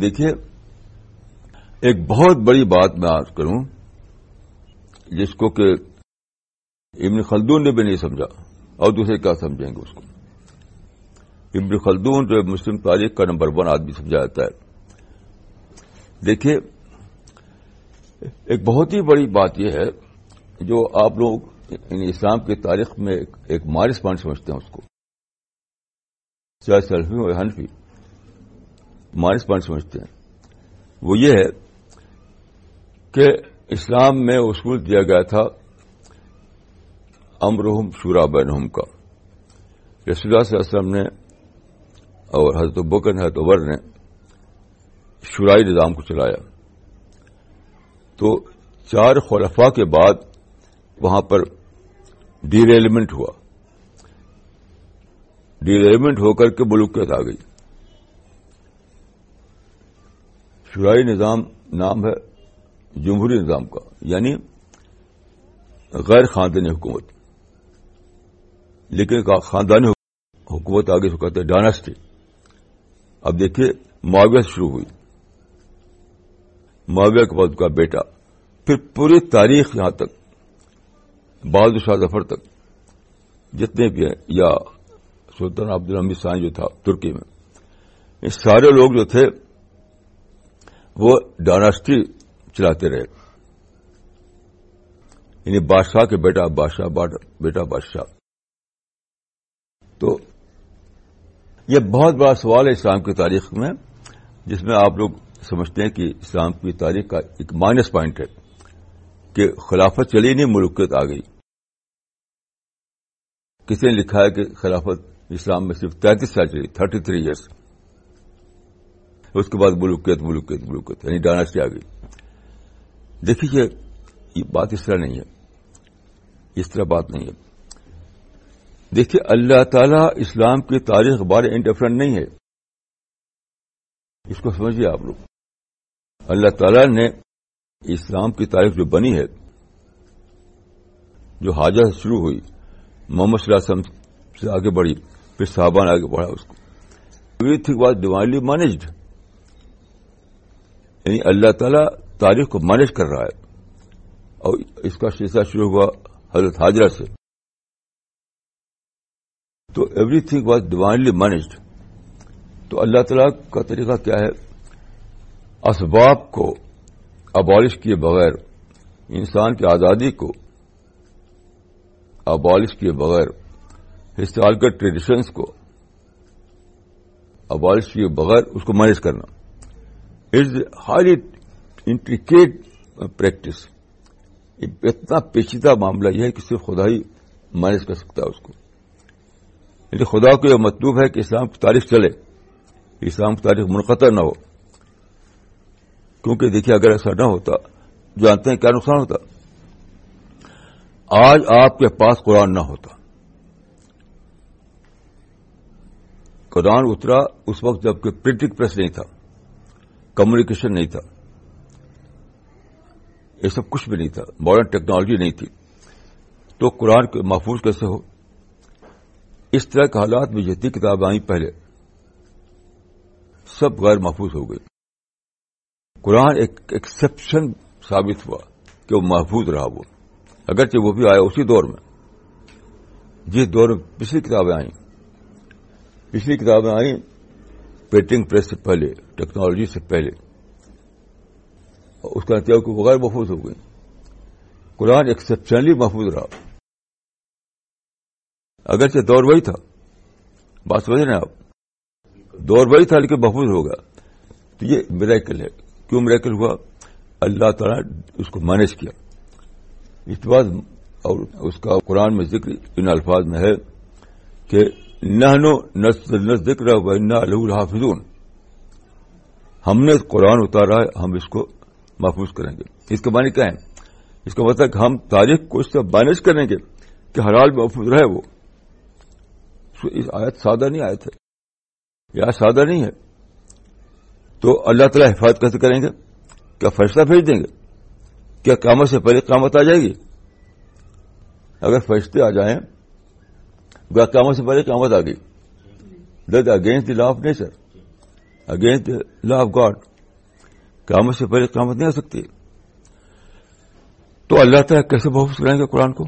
دیکھیے، ایک بہت بڑی بات میں آج کروں، جس کو کہ ابن خلدون نے بھی نہیں سمجھا، اور دوسرے کیا سمجھیں گے اس کو؟ ابن خلدون جو مسلم تاریخ کا نمبر ون آدمی سمجھا جاتا ہے۔ دیکھیے، ایک بہت ہی بڑی بات یہ ہے جو آپ لوگ یعنی اسلام کی تاریخ میں ایک مارس پوائنٹ سمجھتے ہیں اس کو۔ چاہے سیلفی ہو یا حنفی۔ مارس پوائنٹ سمجھتے ہیں۔ وہ یہ ہے کہ اسلام میں اصول دیا گیا تھا امرحم شورا بینہم کا۔ رسول اللہ صلی اللہ علیہ وسلم نے اور حضرت بکر حضرت عمر نے شرائی نظام کو چلایا۔ تو چار خلفاء کے بعد وہاں پر ڈیریلیمنٹ ہوا۔ ڈیریلیمنٹ ہو کر کے ملوکیت آ گئی۔ شرائی نظام نام ہے جمہوری نظام کا یعنی غیر خاندانی حکومت۔ لیکن خاندانی حکومت آگے سے کہتے ہیں ڈائناسٹی اب دیکھیے معاویہ شروع ہوئی۔ معاویہ کے بعد کا بیٹا۔ پھر پوری تاریخ یہاں تک، بہادر شاہ ظفر تک۔ جتنے بھی ہیں، یا سلطان عبد الحمید ثانی جو تھا ترکی میں، یہ سارے لوگ جو تھے وہ ڈائناسٹی چلاتے رہے۔ یعنی بادشاہ کے بیٹا بادشاہ بیٹا بادشاہ۔ تو یہ بہت بڑا سوال ہے اسلام کی تاریخ میں، جس میں آپ لوگ سمجھتے ہیں کہ اسلام کی تاریخ کا ایک مائنس پوائنٹ ہے کہ خلافت چلی نہیں ملکیت آ گئی کسی نے لکھا ہے کہ خلافت اسلام میں صرف تینتیس سال چلی، تھرٹی تھری ایئرس اس کے بعد ملکیت ملکیت ملکیت یعنی ڈائناسٹی آ گئی۔ دیکھیے یہ بات اس طرح نہیں ہے۔ اس طرح بات نہیں ہے۔ دیکھیے، اللہ تعالیٰ اسلام کی تاریخ بارے انڈیفرنٹ نہیں ہے۔ اس کو سمجھیے آپ لوگ۔ اللہ تعالیٰ نے اسلام کی تاریخ جو بنی ہے، جو حاجہ سے شروع ہوئی، محمد صلی اللہ علیہ وسلم سے آگے بڑھی، پھر صحابہ نے آگے بڑھا اس کو۔ Every was divinely managed. یعنی اللہ تعالیٰ تاریخ کو مینج کر رہا ہے۔ اور اس کا سلسلہ شروع ہوا حضرت حاضرہ سے۔ تو everything was divinely managed تو اللہ تعالیٰ کا طریقہ کیا ہے؟ اسباب کو ابالش کیے بغیر، انسان کی آزادی کو ابالش کیے بغیر ہسٹوریکل ٹریڈیشنس کو ابالش کیے بغیر اس کو مینج کرنا۔ اٹز ہائیلی انٹریکیٹ پریکٹس اتنا پیچیدہ معاملہ یہ ہے کہ صرف خدا ہی مینج کر سکتا ہے اس کو۔ یعنی خدا کو یہ مطلوب ہے کہ اسلام کی تاریخ چلے، اسلام کی تاریخ منقطع نہ ہو۔ کیونکہ دیکھیے اگر ایسا نہ ہوتا، جانتے ہیں کیا نقصان ہوتا۔ آج آپ کے پاس قرآن نہ ہوتا۔ قرآن اترا اس وقت جبکہ پرنٹنگ پریس نہیں تھا۔ کمیونیکیشن نہیں تھا۔ یہ سب کچھ بھی نہیں تھا۔ ماڈرن ٹیکنالوجی نہیں تھی۔ تو قرآن محفوظ کیسے ہو؟ اس طرح کے حالات میں جتنی کتابیں آئیں۔ پہلے سب غیر محفوظ ہو گئی قرآن ایک ایکسپشن ثابت ہوا کہ وہ محفوظ رہا وہ۔ اگرچہ وہ بھی آیا اسی دور میں۔ جس دور میں پچھلی کتابیں آئیں۔ پچھلی کتابیں آئیں۔ پرنٹنگ پریس سے پہلے ٹیکنالوجی سے پہلے. اس کا نتیجہ کو بغیر محفوظ ہو گئی. قرآن ایکسپشنلی محفوظ رہا. اگرچہ دور وہی تھا. بات سمجھ رہے ہیں آپ؟ دور وہی تھا لیکن محفوظ ہوگا تو یہ میریکل ہے. کیوں میریکل ہوا؟ اللہ تعالیٰ اس کو مینج کیا. اس بعد اور اس کا قرآن میں ذکر ان الفاظ میں ہے کہ نہ ذکر و نہ الحافظون۔ ہم نے قرآن اتارا ہے، ہم اس کو محفوظ کریں گے۔ اس کا معنی کیا ہے اس کا مطلب ہم تاریخ کو اس سے مینج کریں گے کہ ہر حال محفوظ رہے وہ۔ اس آیت سادہ نہیں آئے تھے یہ سادہ نہیں ہے۔ تو اللہ تعالیٰ حفاظت کیسے کریں گے؟ کیا فیصلہ بھیج دیں گے؟ کیا قیامت سے پہلے قیامت آ جائے گی؟ اگر فیصلے آ جائیں قیامت سے پہلے قیامت آ گئی that against the law of nature against the law of God قیامت سے پہلے قیامت نہیں آ سکتی۔ تو اللہ تعالیٰ کیسے محفوظ کریں گے قرآن کو؟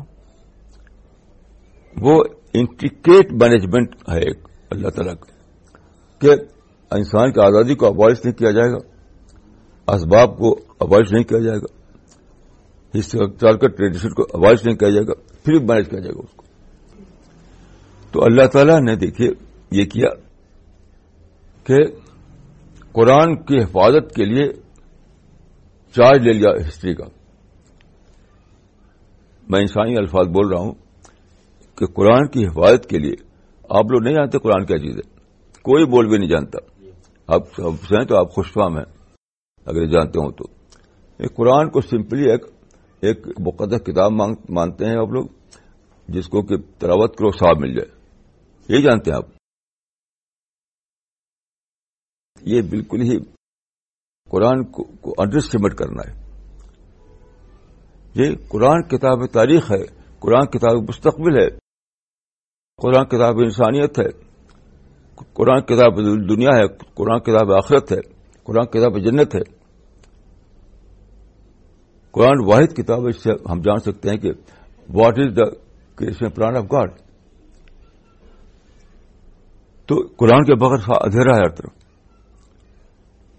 وہ انٹیکیٹ مینجمنٹ ہے ایک اللہ تعالیٰ کا کہ انسان کی آزادی کو ابوائش نہیں کیا جائے گا۔ اسباب کو ابوائش نہیں کیا جائے گا۔ ہسٹوریکل ٹریڈیشن کو ابوائش نہیں کیا جائے گا۔ پھر مینج کیا جائے گا اس کو۔ تو اللہ تعالیٰ نے دیکھیے یہ کیا کہ قرآن کی حفاظت کے لیے چارج لے لیا ہسٹری کا۔ میں انسانی الفاظ بول رہا ہوں کہ قرآن کی حفاظت کے لیے آپ لوگ نہیں جانتے قرآن کیا چیز ہے۔ کوئی بول بھی نہیں جانتا۔ آپ سب تو آپ خوشفام ہیں۔ اگر جانتے ہوں تو۔ قرآن کو سمپلی ایک ایک مقدس کتاب مانتے ہیں آپ لوگ، جس کو کہ تلاوت کرو صاحب مل جائے۔ یہ جانتے ہیں آپ؟ یہ بالکل ہی قرآن کو انڈر اسٹیمیٹ کرنا ہے۔ یہ قرآن کتاب تاریخ ہے، قرآن کتاب مستقبل ہے۔ قرآن کتاب انسانیت ہے۔ قرآن کتاب دنیا ہے، قرآن کتاب آخرت ہے۔ قرآن کتاب جنت ہے۔ قرآن واحد کتاب اس سے ہم جان سکتے ہیں کہ what is the creation plan of God تو قرآن کے بغیر اندھیرا ہے ہر طرف۔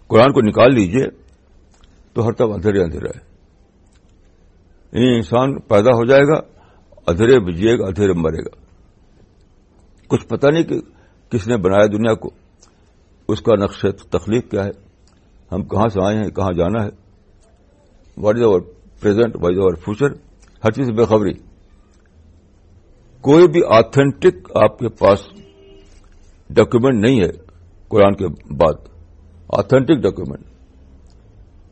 قرآن کو نکال لیجیے تو ہر طرف اندھیرے اندھیرا ہے۔ یعنی انسان پیدا ہو جائے گا ادھیرے بجیے گا ادھیرے مرے گا۔ کچھ پتہ نہیں کہ کس نے بنایا دنیا کو۔ اس کا نقش تخلیق کیا ہے؟ ہم کہاں سے آئے ہیں؟ کہاں جانا ہے؟ What is our present what is our future ہر چیز بےخبری کوئی بھی آتھینٹک آپ کے پاس ڈاکومنٹ نہیں ہے، قرآن کے بعد۔ آتھینٹک ڈاکومنٹ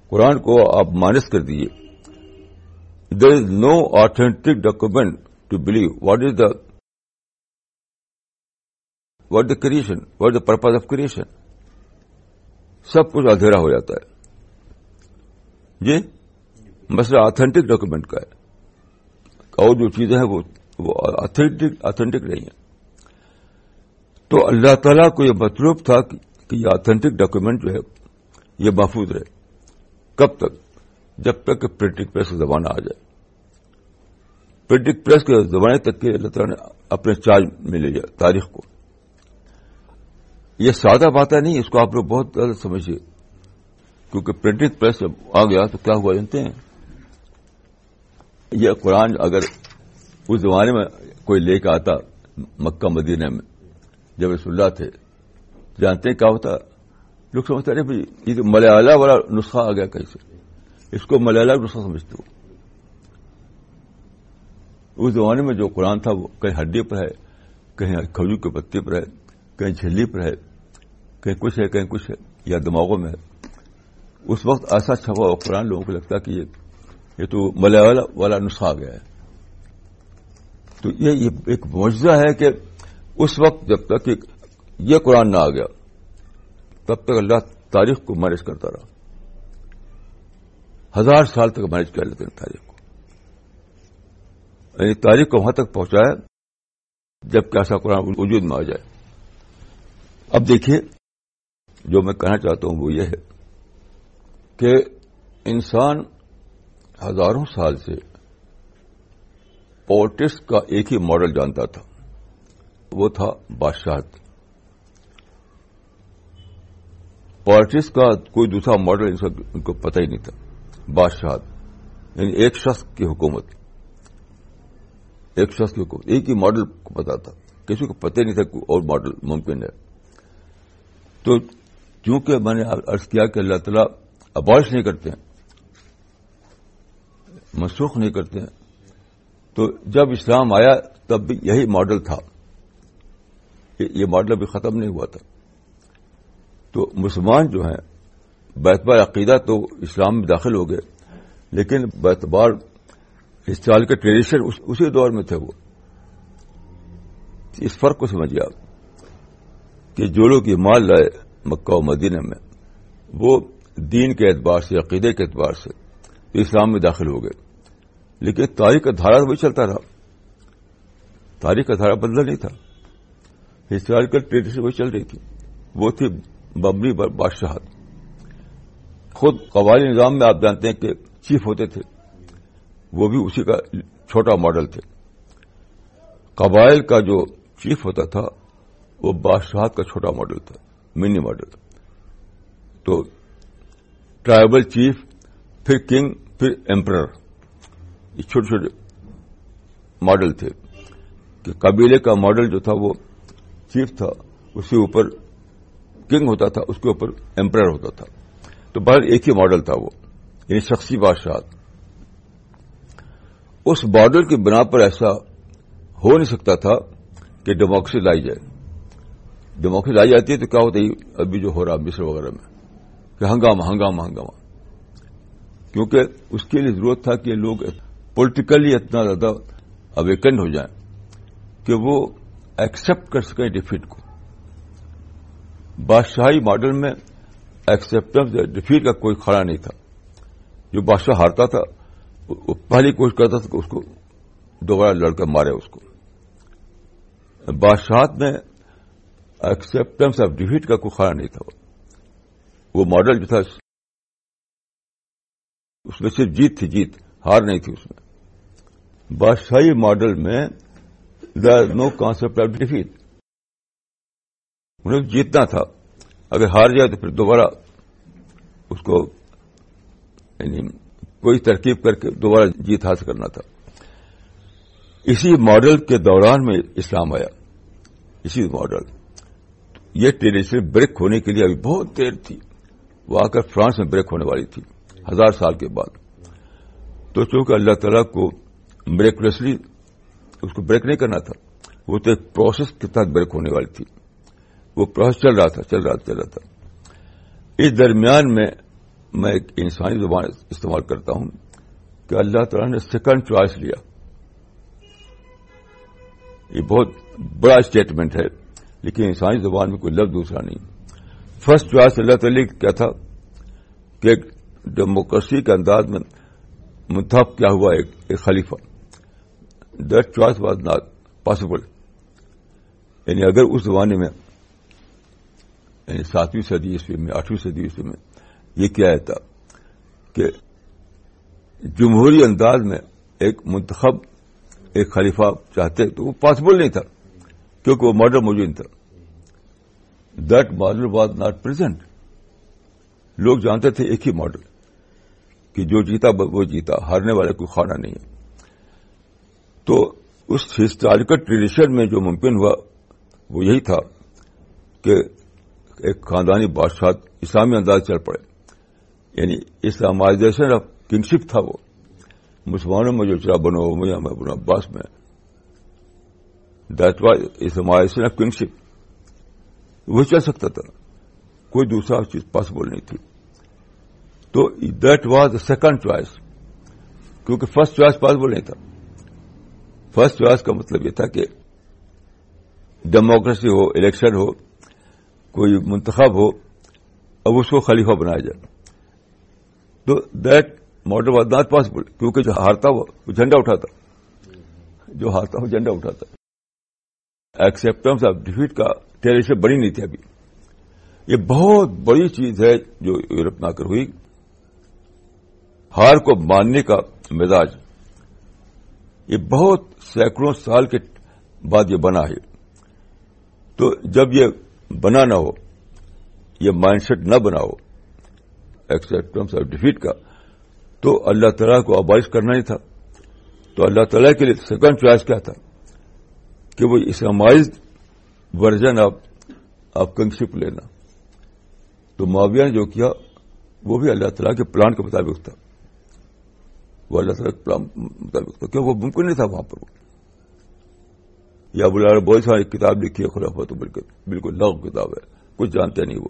قرآن کو آپ مائنس کر دیجیے there is no authentic document to believe what is the what the creation what the purpose of creation سب کچھ ادھیرا ہو جاتا ہے۔ جی؟ مسئلہ آتھینٹک ڈاکومنٹ کا ہے۔ اور جو چیزیں ہیں وہ آتھینٹک نہیں ہیں۔ تو اللہ تعالیٰ کو یہ مطلوب تھا کہ یہ آتھینٹک ڈاکومنٹ جو ہے، یہ محفوظ رہے۔ کب تک؟ جب تک کہ پرنٹنگ پریس کا زمانہ آ جائے۔ پرنٹنگ پریس کے زمانے تک کے اللہ تعالیٰ نے اپنے چارج میں لے لیا، تاریخ کو۔ یہ سادہ بات ہے نہیں، اس کو آپ لوگ بہت زیادہ سمجھیے۔ کیونکہ پرنٹنگ پریس جب آ گیا تو کیا ہوا جانتے ہیں؟ یہ قرآن اگر اس زمانے میں کوئی لے کے آتا، مکہ، مدینہ میں جب رسول اللہ تھے، جانتے ہیں کیا ہوتا؟ لوگ سمجھتے رہے بھائی، یہ تو ملیالہ والا نسخہ آ گیا کہیں سے اس کو ملیالہ نسخہ سمجھتے ہو۔ اس زمانے میں جو قرآن تھا، وہ کہیں ہڈی پر ہے، کہیں کھجور کے پتے پر ہے، کہیں جھلی پر ہے، کہیں کچھ ہے، کہیں کچھ ہے، یا دماغوں میں ہے۔ اس وقت ایسا چھپا ہوا قرآن لوگوں کو لگتا کہ یہ تو ملیالہ والا نسخہ آ گیا ہے۔ تو یہ ایک معجزہ ہے کہ اس وقت جب تک یہ قرآن نہ آ گیا، تب تک اللہ تاریخ کو مینج کرتا رہا۔ ہزار سال تک مینج کر لیتے ہیں تاریخ کو۔ یعنی تاریخ کو وہاں تک پہنچایا، جبکہ ایسا قرآن وجود میں آ جائے۔ اب دیکھیے، جو میں کہنا چاہتا ہوں وہ یہ ہے کہ انسان ہزاروں سال سے پولٹکس کا ایک ہی ماڈل جانتا تھا۔ وہ تھا بادشاہت۔ پالٹکس کا کوئی دوسرا ماڈل ان کو پتہ ہی نہیں تھا۔ بادشاہت یعنی ایک شخص کی حکومت۔ ایک شخص کی حکومت۔ ایک ہی ماڈل کو پتا تھا۔ کسی کو پتہ نہیں تھا کوئی اور ماڈل ممکن ہے۔ تو چونکہ میں نے ارض کیا کہ اللہ تعالیٰ ابالش نہیں کرتے ہیں منسوخ نہیں کرتے ہیں، تو جب اسلام آیا تب بھی یہی ماڈل تھا۔ یہ ماڈل ابھی ختم نہیں ہوا تھا۔ تو مسلمان جو ہیں، بیتبار عقیدہ تو اسلام میں داخل ہو گئے، لیکن بیتبار سال کے ٹریڈیشن اسی دور میں تھے وہ۔ اس فرق کو سمجھیے آپ کہ جو لوگ یہ مال لائے مکہ و مدینہ میں، وہ دین کے اعتبار سے، عقیدے کے اعتبار سے اسلام میں داخل ہو گئے۔ لیکن تاریخ کا دھارا وہی چلتا رہا۔ تاریخ کا دھارا بدلا نہیں تھا۔ ہسٹوریکل ٹریڈیشن وہی چل رہی تھی۔ وہ تھی ببری بادشاہت۔ خود قوالی نظام میں آپ جانتے ہیں کہ چیف ہوتے تھے۔ وہ بھی اسی کا چھوٹا ماڈل تھے۔ قبائل کا جو چیف ہوتا تھا، وہ بادشاہت کا چھوٹا ماڈل تھا منی ماڈل تو ٹرائبل چیف، پھر کنگ، پھر ایمپرر یہ چھوٹے چھوٹے ماڈل تھے۔ کہ قبیلے کا ماڈل جو تھا وہ چیف تھا اس کے اوپر کنگ ہوتا تھا، اس کے اوپر ایمپرر ہوتا تھا۔ تو بہر ایک ہی ماڈل تھا وہ یعنی شخصی بادشاہ اس ماڈل کی بنا پر ایسا ہو نہیں سکتا تھا کہ ڈیموکریسی لائی جائے۔ ڈیموکریسی لائی جاتی ہے تو کیا ہوتا ہے، ابھی جو ہو رہا مصر وغیرہ میں، کہ ہنگامہ ہنگامہ ہنگامہ۔ کیونکہ اس کے لیے ضرورت تھا کہ لوگ پولیٹیکلی اتنا زیادہ اویکنڈ ہو جائیں کہ وہ ایکسپٹ کر سکیں ڈیفیٹ کو۔ بادشاہی ماڈل میں ایکسپٹنس ڈیفیٹ کا کوئی کھڑا نہیں تھا۔ جو بادشاہ ہارتا تھا، وہ پہلی کوشش کرتا تھا کہ اس کو دوبارہ لڑ کر مارے اس کو۔ بادشاہت میں ایکسپٹنس آف ڈیفیٹ کا کوئی کھڑا نہیں تھا۔ وہ ماڈل جو تھا، اس میں صرف جیت تھی، جیت، ہار نہیں تھی اس میں۔ بادشاہی ماڈل میں there no concept of defeat انہیں جیتنا تھا۔ اگر ہار جائے تو پھر دوبارہ اس کو یعنی کوئی ترکیب کر کے دوبارہ جیت حاصل کرنا تھا۔ اسی ماڈل کے دوران میں اسلام آیا۔ اسی ماڈل۔ یہ ٹریڈیشن بریک ہونے کے لیے ابھی بہت دیر تھی۔ وہ آ کر فرانس میں بریک ہونے والی تھی، ہزار سال کے بعد۔ تو چونکہ اللہ تعالیٰ کو بریکلیسلی اس کو بریک نہیں کرنا تھا۔ وہ تو ایک پروسیس کے تحت بریک ہونے والی تھی۔ وہ پروسیس چل رہا تھا، چل رہا چل رہا تھا۔ اس درمیان میں میں ایک انسانی زبان استعمال کرتا ہوں کہ اللہ تعالیٰ نے سیکنڈ چوائس لیا۔ یہ بہت بڑا اسٹیٹمنٹ ہے، لیکن انسانی زبان میں کوئی لفظ دوسرا نہیں۔ فرسٹ چوائس اللہ تعالی کیا تھا کہ ایک ڈیموکریسی کے انداز میں منتخب کیا ہوا ایک ایک خلیفہ۔ That choice was not possible یعنی اگر اس زمانے میں یعنی ساتویں صدی عیسوی میں، آٹھویں صدی عیسوی میں یہ کیا تھا کہ جمہوری انداز میں ایک منتخب، ایک خلیفہ چاہتے تو وہ پاسبل نہیں تھا کیونکہ وہ ماڈل موجود تھا۔ That model was not present لوگ جانتے تھے ایک ہی ماڈل کہ جو جیتا وہ جیتا، ہارنے والے کوئی کھانا نہیں ہے۔ تو اس ہسٹوریکل ٹریڈیشن میں جو ممکن ہوا وہ یہی تھا کہ ایک خاندانی بادشاہ اسلامی انداز چل پڑے۔ یعنی اسلامائزیشن آف کنگشپ تھا وہ۔ مسلمانوں میں جو چرا بنو میاں میں، بنو عباس میں، that was Islamisation of kingship. وہ چل سکتا تھا۔ کوئی دوسرا چیز پاسبل نہیں تھی۔ تو that was the second choice. کیونکہ فرسٹ چوائس پاسبل نہیں تھا۔ فرسٹ چوائس کا مطلب یہ تھا کہ ڈیموکریسی ہو الیکشن ہو، کوئی منتخب ہو، اب اس کو خلیفہ بنایا جائے۔ تو that model was not possible کیونکہ جو ہارتا ہوا، وہ جھنڈا اٹھاتا۔ جو ہارتا وہ جھنڈا اٹھاتا۔ ایکسپٹنس آف ڈیفیٹ کا ٹریڈیشن بڑی نہیں تھی ابھی۔ یہ بہت بڑی چیز ہے جو یورپ میں آ کر ہوئی۔ ہار کو ماننے کا مزاج۔ یہ بہت سینکڑوں سال کے بعد یہ بنا ہے۔ تو جب یہ بنا نہ ہو، یہ مائنڈ سیٹ نہ بنا ہو ایکسپٹنس آف ڈیفیٹ کا، تو اللہ تعالیٰ کو ابائش کرنا ہی تھا۔ تو اللہ تعالیٰ کے لیے سیکنڈ چوائس کیا تھا؟ کہ وہ Islamise version of of kingship لینا۔ تو معاویہ نے جو کیا، وہ بھی اللہ تعالیٰ کے پلان کے مطابق تھا۔ وہ اللہ تعالیٰ کے پلان مطابق مطلب تھا کیوں وہ ممکن نہیں تھا وہاں پر یا بلا بہت ساری کتاب لکھی ہے، خلاف تو بالکل بالکل لغ کتاب ہے، کچھ جانتے نہیں وہ۔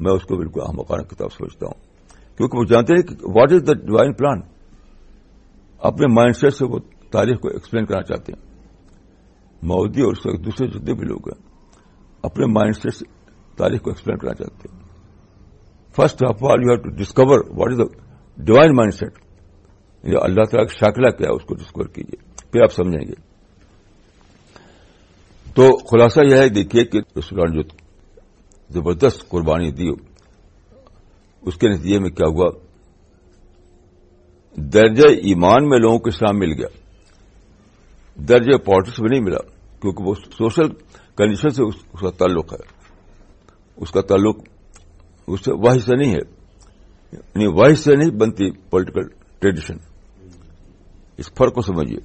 میں اس کو بالکل احمقانہ کتاب سمجھتا ہوں۔ کیونکہ وہ جانتے ہیں کہ what is the divine plan اپنے مائنڈ سیٹ سے وہ تاریخ کو ایکسپلین کرنا چاہتے ہیں۔ مودی اور اس دوسرے جتنے بھی لوگ ہیں، اپنے مائنڈ سیٹ سے تاریخ کو ایکسپلین کرنا چاہتے ہیں۔ First of all you have to discover what is the divine mindset اللہ تعالیٰ کا شاکلہ کیا اس کو ڈسکور کیجیے، پھر آپ سمجھیں گے۔ تو خلاصہ یہ ہے، دیکھیے کہ رسول جو زبردست قربانی دی، اس کے نتیجے میں کیا ہوا؟ درجہ ایمان میں لوگوں کو اسلام مل گیا۔ درجہ پالیٹکس میں نہیں ملا، کیونکہ وہ سوشل کنڈیشن سے اس کا تعلق ہے۔ اس کا تعلق اس سے واحد سے نہیں ہے یعنی واحد سے نہیں بنتی پولیٹیکل ٹریڈیشن۔ اس فرق کو سمجھیے۔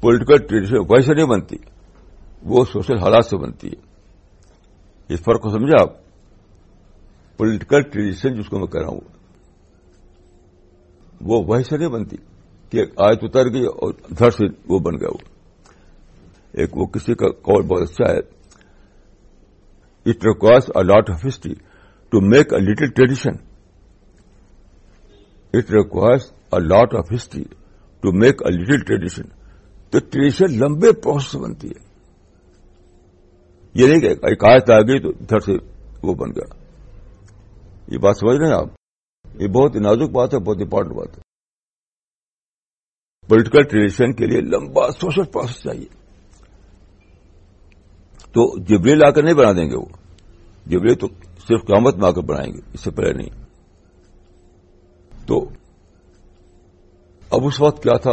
پولیٹیکل ٹریڈیشن واحد سے نہیں بنتی، وہ سوشل حالات سے بنتی ہے۔ اس فرق کو سمجھا آپ۔ پولیٹیکل ٹریڈیشن جس کو میں کہہ رہا ہوں، وہ وہی سے نہیں بنتی کہ آیت اتر گئی اور دھڑ سے وہ بن گیا وہ ایک وہ کسی کا قول بہت اچھا ہے۔ It requires a lot of history to make a little tradition it requires a lot of history to make a little tradition تو ٹریڈیشن لمبے پروسیس بنتی ہے۔ یہ نہیں کہ ایک آیت آ گئی تو دھڑ سے وہ بن گیا۔ یہ بات سمجھ رہے ہیں آپ؟ یہ بہت نازک بات ہے، بہت امپورٹنٹ بات ہے۔ پولیٹیکل ٹریڈیشن کے لیے لمبا سوشل پروسیس چاہیے۔ تو جبریل آ کر نہیں بنا دیں گے وہ۔ جبریل تو صرف قیامت میں آ کر بنائیں گے، اس سے پہلے نہیں۔ تو اب اس وقت کیا تھا؟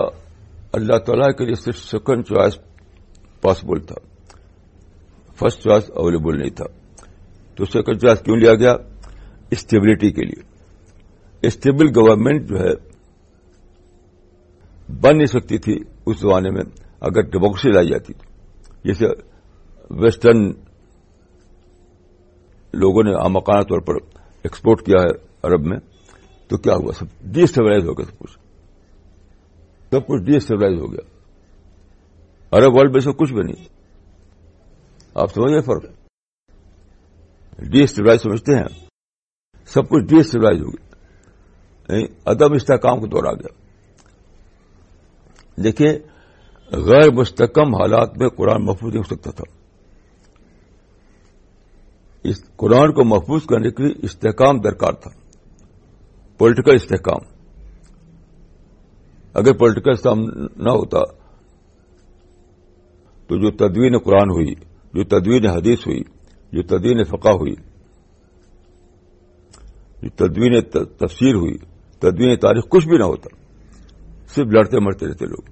اللہ تعالی کے لیے صرف سیکنڈ چوائس پاسبل تھا۔ فرسٹ چوائس اویلیبل نہیں تھا۔ تو سیکنڈ چوائس کیوں لیا گیا؟ اسٹیبلٹی کے لیے۔ اسٹیبل گورنمنٹ جو ہے، بن نہیں سکتی تھی اس زمانے میں۔ اگر ڈیموکریسی لائی جاتی تھی جیسے ویسٹرن لوگوں نے آمکانہ طور پر ایکسپورٹ کیا ہے عرب میں تو کیا ہوا؟ سب ڈی اسٹیبلائز ہو گیا سب کچھ۔ سب کچھ ڈی اسٹیبلائز ہو گیا۔ عرب ورلڈ میں سے کچھ بھی نہیں۔ آپ سمجھے فرق؟ ڈی اسٹیبلائز سمجھتے ہیں۔ سب کچھ ڈی اسٹیبلائز ہو گیا۔ یعنی عدم استحکام کو دور آ گیا۔ دیکھیے غیر مستقم حالات میں قرآن محفوظ نہیں ہو سکتا تھا۔ اس قرآن کو محفوظ کرنے کے لیے استحکام درکار تھا۔ پولیٹیکل استحکام اگر پولیٹیکل استحکام نہ ہوتا، تو جو تدوین قرآن ہوئی، جو تدوین حدیث ہوئی، جو تدوین فقہ ہوئی، جو تدوین تفسیر ہوئی، تدوین تاریخ کچھ بھی نہ ہوتا، صرف لڑتے مرتے رہتے لوگ۔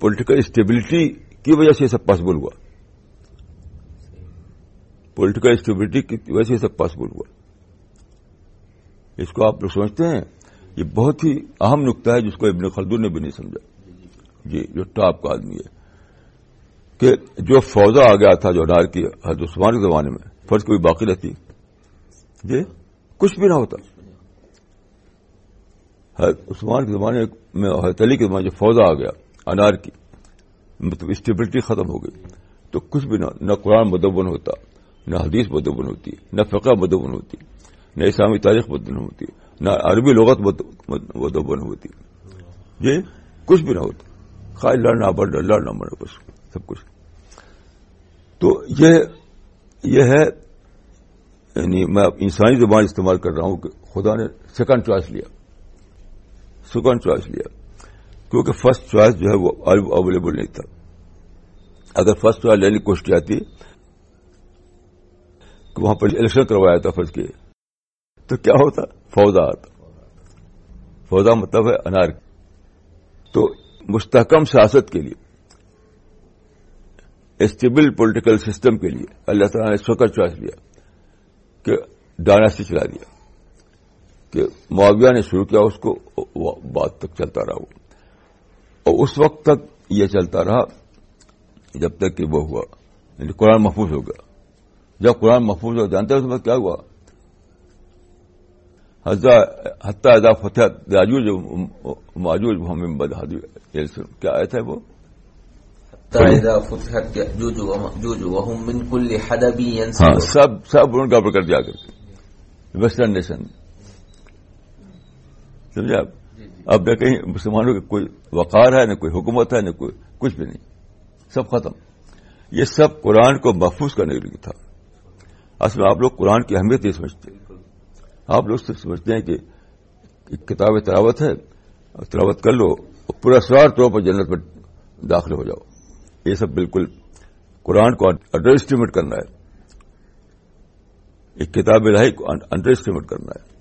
پولیٹیکل اسٹیبلٹی کی وجہ سے یہ سب پاسبل ہوا۔ پولیٹیکل اسٹیبلٹی کی وجہ سے یہ سب پاسبل ہوا۔ اس کو آپ لوگ سمجھتے ہیں؟ یہ بہت ہی اہم نقطہ ہے جس کو ابن خلدون نے بھی نہیں سمجھا۔ جی جو ٹاپ کا آدمی ہے۔ کہ جو فوجا آ گیا تھا جو انار کی حضرت عثمان کے زمانے میں، فرض کوئی باقی رہتی۔ جی کچھ بھی نہ ہوتا۔ عثمان کے زمانے میں حضرت علی کے زمانے جو فوجا آ گیا انار کی مطلب اسٹیبلٹی ختم ہو گئی۔ تو کچھ بھی نہ نہ قرآن مدون ہوتا، نہ حدیث مدون ہوتی، نہ فقہ مدون ہوتی۔ نہ اسلامی تاریخ مدون ہوتی، نہ عربی لغت مدون ہوتی۔ یہ کچھ بھی نہ ہوتا۔ خاص لڑنا، بڑھنا، لڑنا، مرنا، بس سب کچھ۔ تو یہ یہ ہے یعنی میں انسانی زبان استعمال کر رہا ہوں کہ خدا نے سیکنڈ چوائس لیا۔ سیکنڈ چوائس لیا۔ کیونکہ فرسٹ چوائس جو ہے وہ اویلیبل نہیں تھا۔ اگر فرسٹ چوائس لینے کی کوشش کی جاتی، کہ وہاں پر الیکشن کروایا تھا فرض کے تو کیا ہوتا؟ فوجا آتا فوجا مطلب ہے انار تو مستحکم سیاست کے لیے اسٹیبل پولیٹیکل سسٹم کے لیے، اللہ تعالیٰ نے سوکر چوائس لیا کہ ڈائناسٹی چلا دیا، کہ معاویہ نے شروع کیا، اس کو بات تک چلتا رہا وہ. اور اس وقت تک یہ چلتا رہا جب تک کہ وہ ہوا یعنی قرآن محفوظ ہو گیا. جب قرآن محفوظ ہو جانتے اس وقت کیا ہوا؟ حتیٰ فتح راجوج ماجوج کیا آیا تھا وہ؟ ہاں سب سب نے گڑبڑ کر دیا کر کے ویسٹرن نیشن سمجھے آپ؟ اب نہ کہیں مسلمانوں کی کوئی وقار ہے نہ کوئی حکومت ہے نہ کوئی کچھ بھی نہیں۔ سب ختم۔ یہ سب قرآن کو محفوظ کرنے کے لیے تھا۔ اصل آپ لوگ قرآن کی اہمیت نہیں سمجھتے۔ آپ لوگ صرف سمجھتے ہیں کہ کتاب تلاوت ہے تلاوت کر لو پورا سوار طور پر جنت پر داخل ہو جاؤ۔ یہ سب بالکل قرآن کو انڈر اسٹیمیٹ کرنا ہے۔ ایک کتاب الہی کو انڈر اسٹیمیٹ کرنا ہے۔